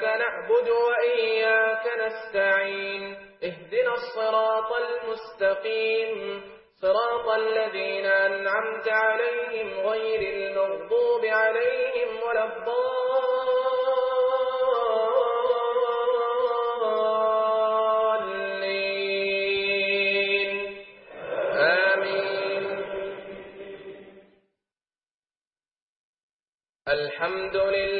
إياك نعبد وإياك نستعين اهدنا الصراط المستقيم صراط الذين أنعمت عليهم غير المغضوب عليهم ولا الضالين. آمين. الحمد لله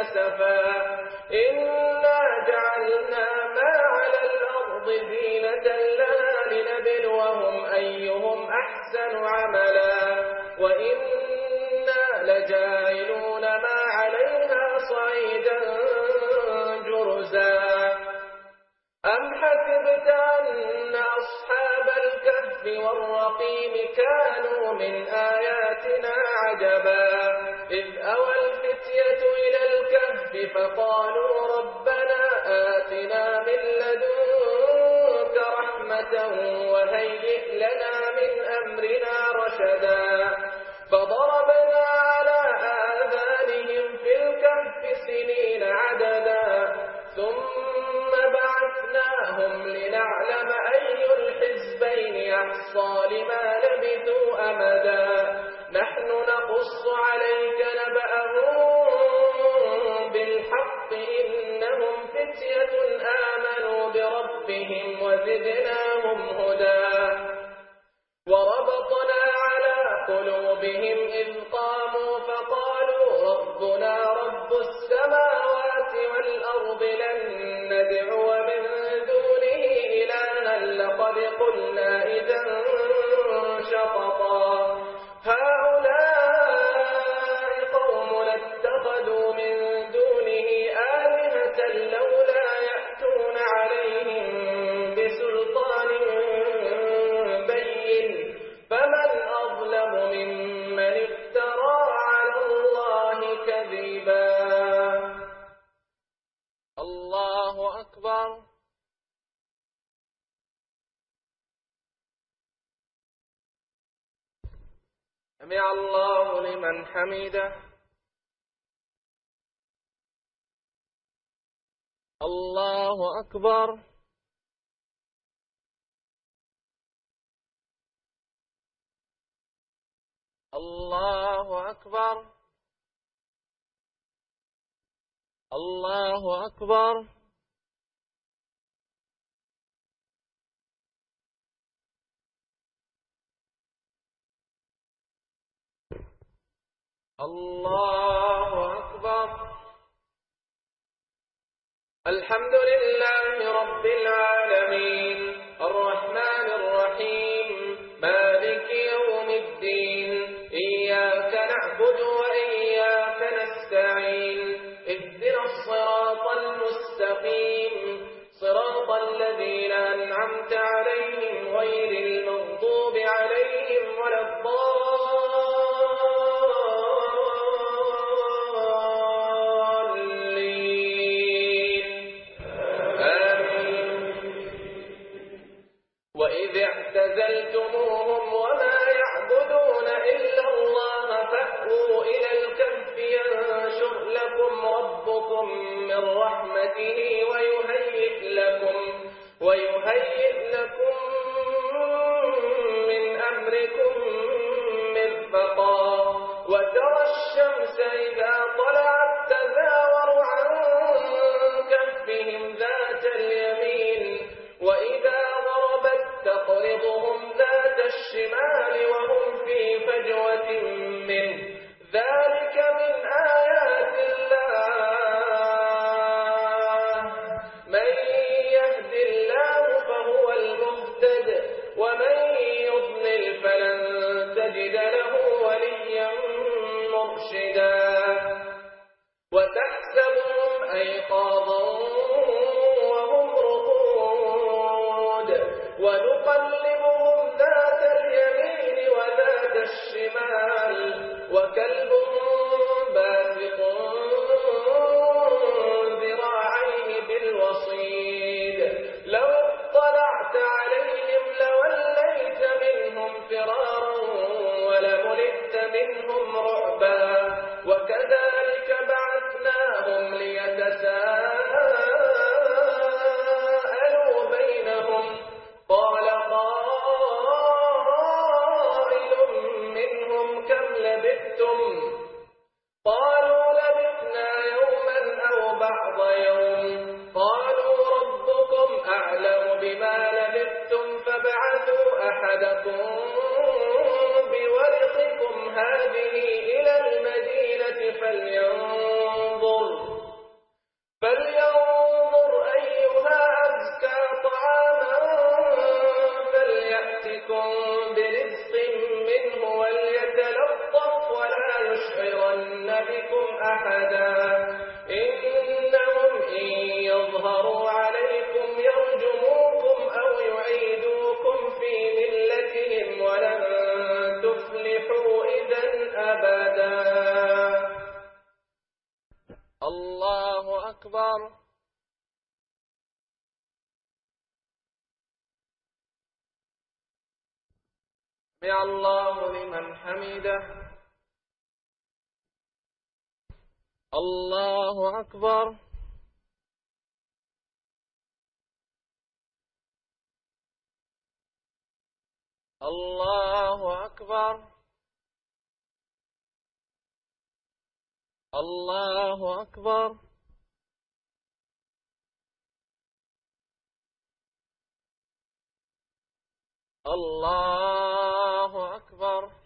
أسفا إنا جعلنا ما على الأرض زينة لها لنبلوهم أيهم أحسن عملا وإنا لجاعلون ما عليها صعيدا جرزا أم حسبت أن أصحاب الكهف والرقيم كانوا من آياتنا فقالوا ربنا رب السماوات والأرض لن ندعو من دونه إلها لقد قلنا الله أكبر الله أكبر. الله أكبر. الله أكبر. الحمد لله اکبر الله أكبر. الله أكبر. الله أكبر.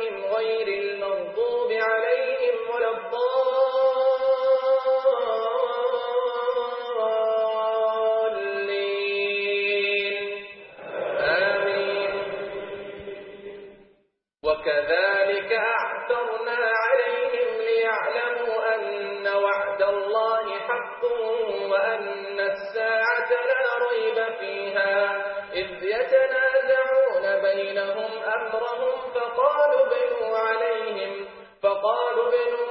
يتنازعون بينهم أمرهم فقالوا بنوا عليهم فقالوا بنوا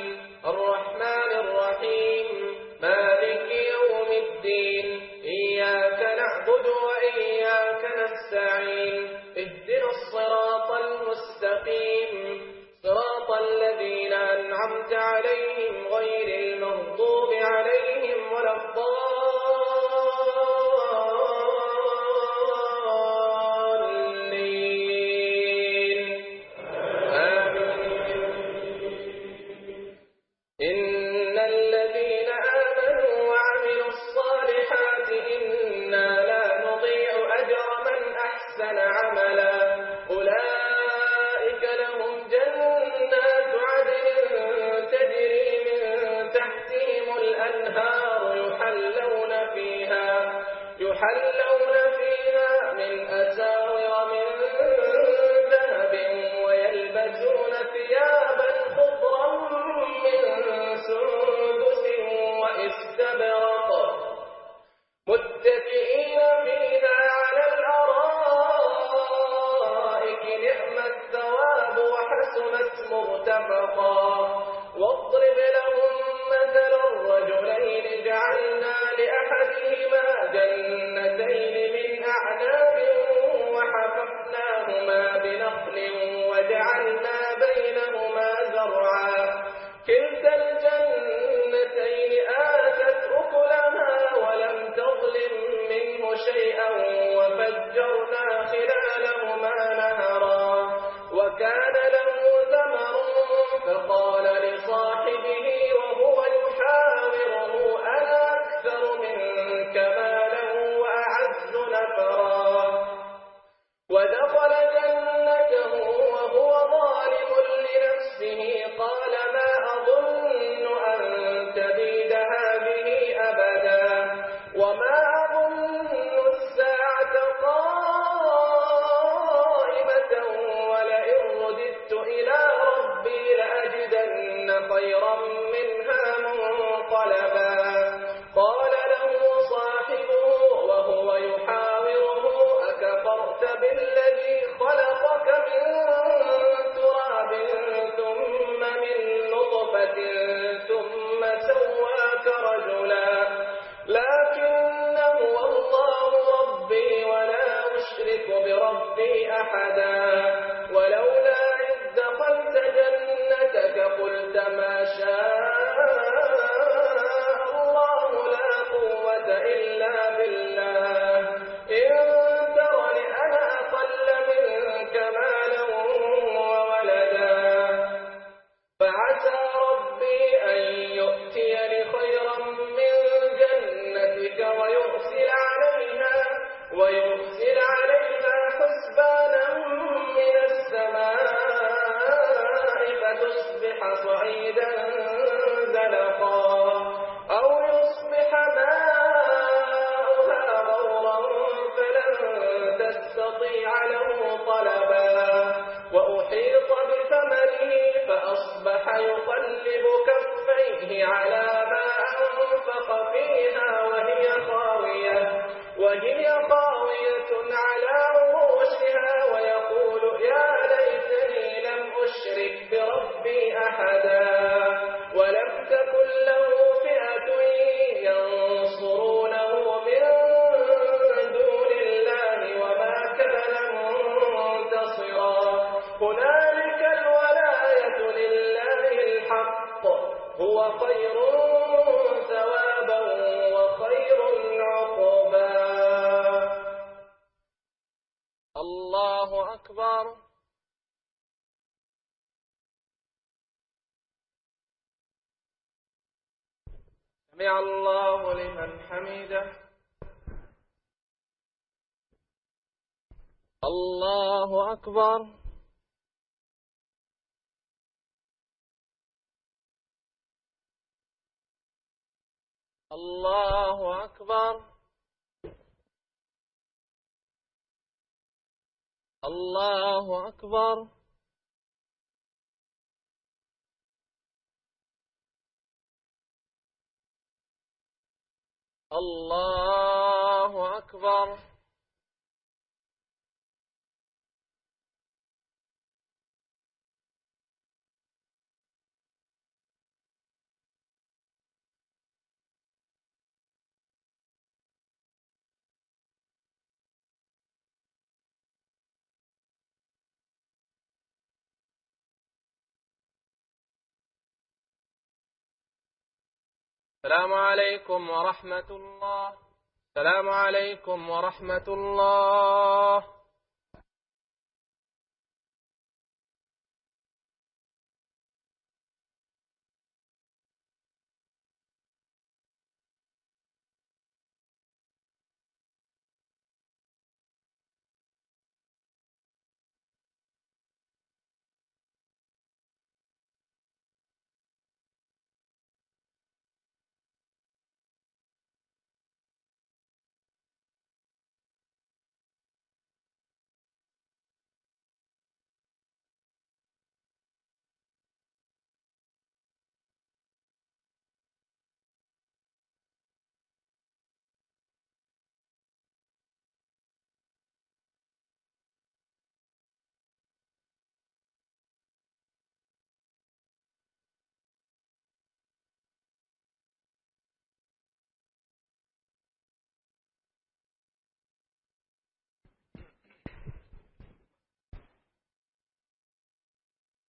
اللہ اکبر اللہ اکبر السلام عليكم ورحمۃ الله. السلام عليكم ورحمۃ الله.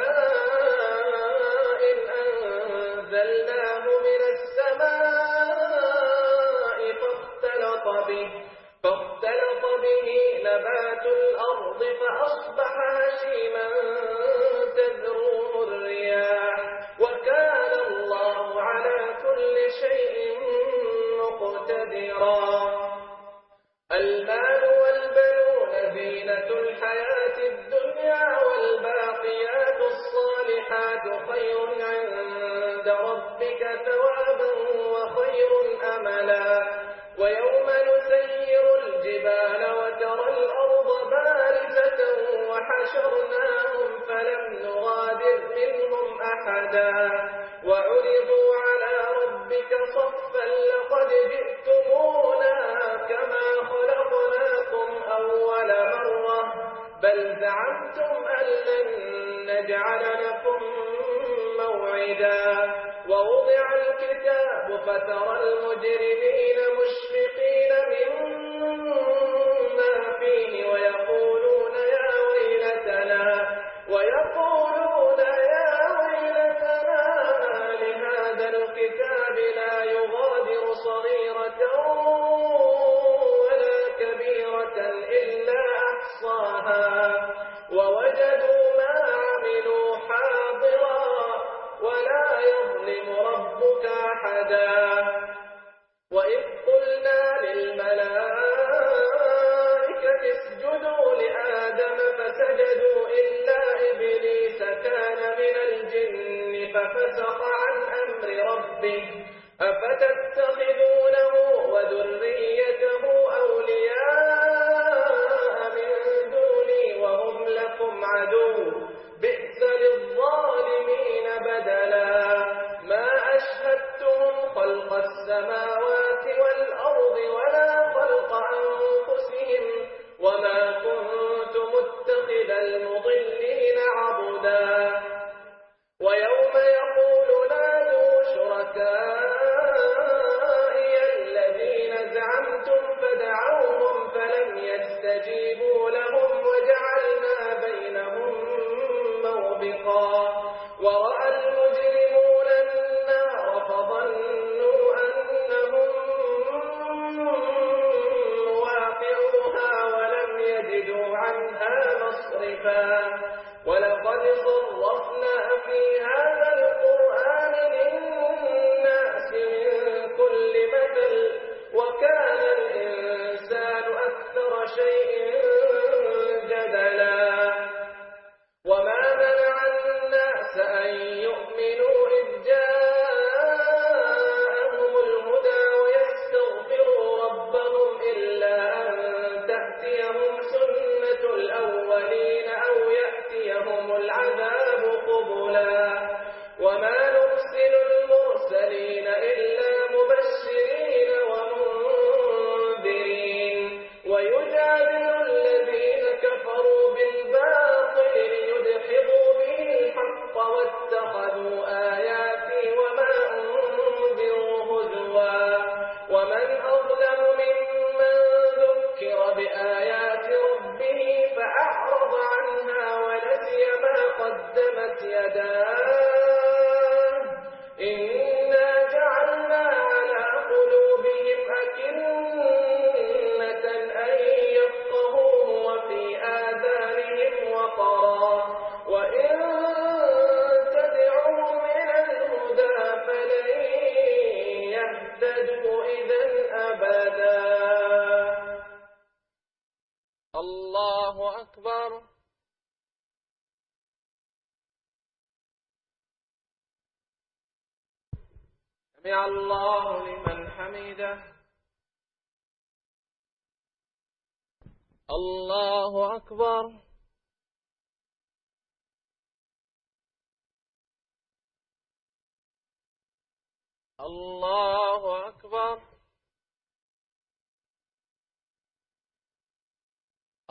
لنا فترى المجرمين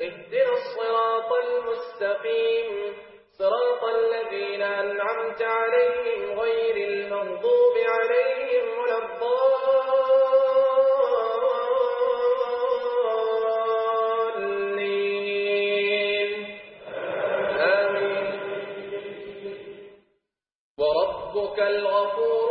اهدنا الصراط المستقيم. صراط الذين أنعمت عليهم غير المغضوب عليهم ولا الضالين. آمين. وربك الغفور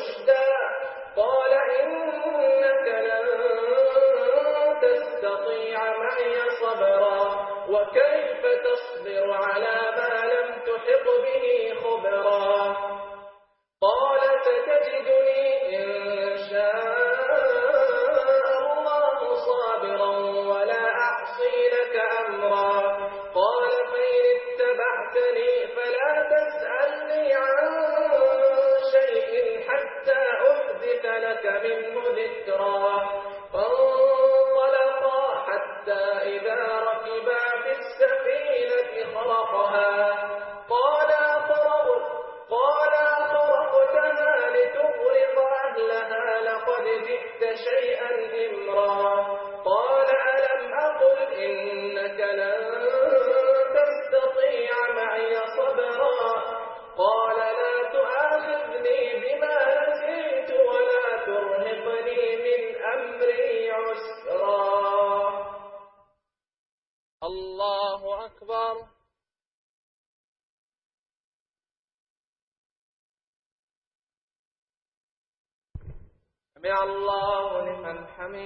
رشدا قال إنك لن تستطيع معي صبرا وكيف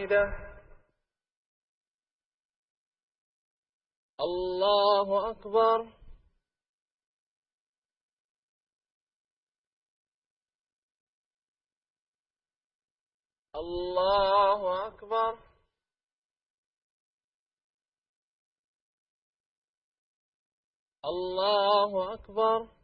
لمن حمده الله أكبر. الله أكبر. الله أكبر.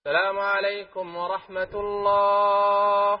السلام عليكم ورحمة الله.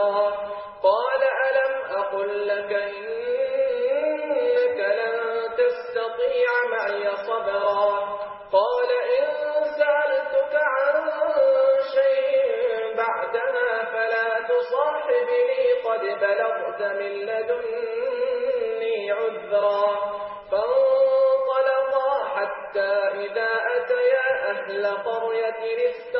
نكرا قال ألم أقل لك إنك لن تستطيع معي صبرا قال إن سألتك عن شيء بعدها فلا تصاحبني قد بلغت من لدني عذرا فانطلقا حتى إذا أتيا أهل قرية استطعما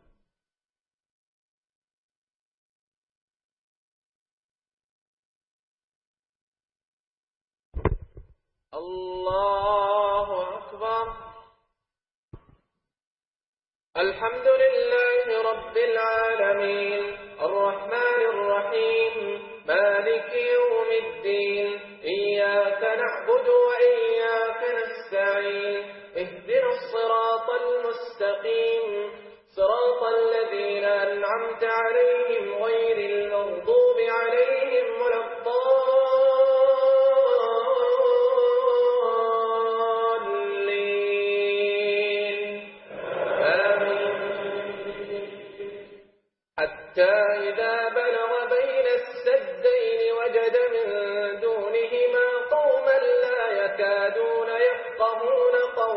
الله أكبر الحمد لله رب العالمين الرحمن الرحيم مالك يوم الدين إياك نعبد وإياك نستعين اهدر الصراط المستقيم صراط الذين أنعمت عليهم غير المغضوب عليهم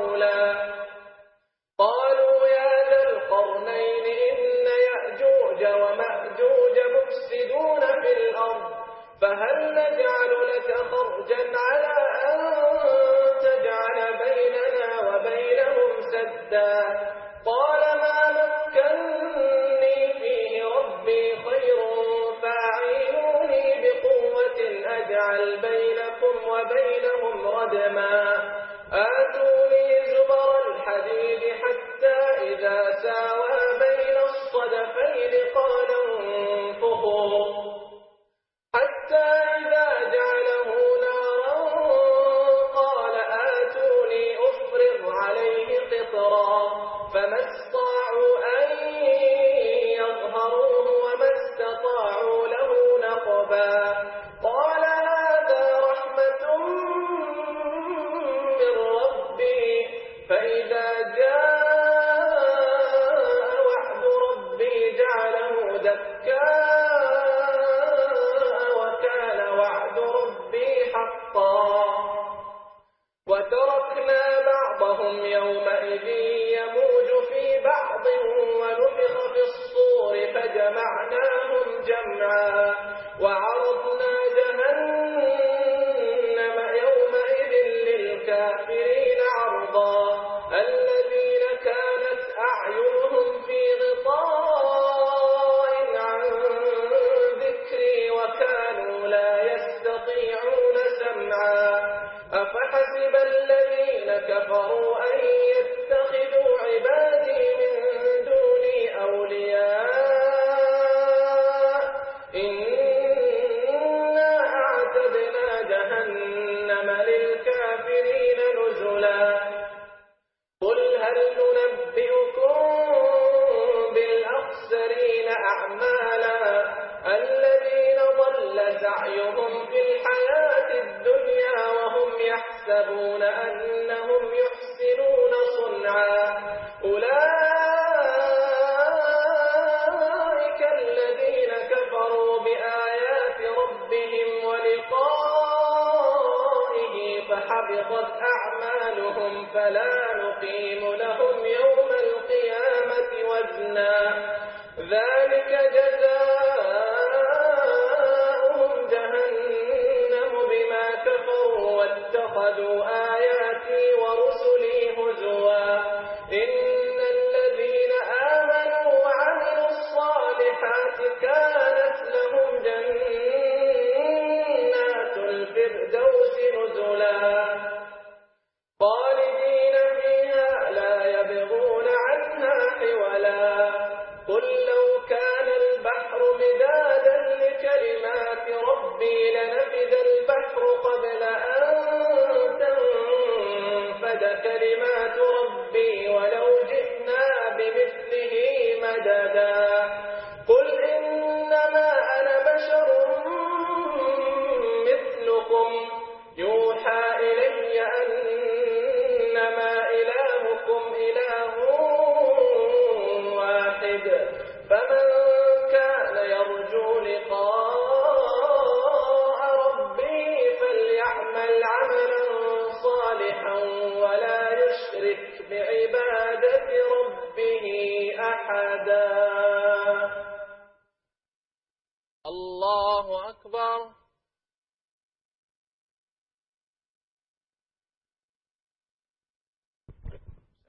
رسولا قالوا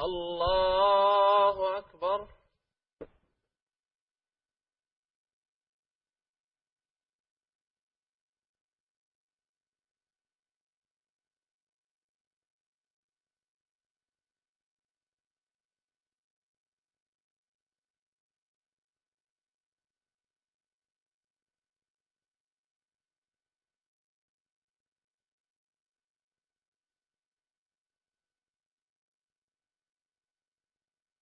الله أكبر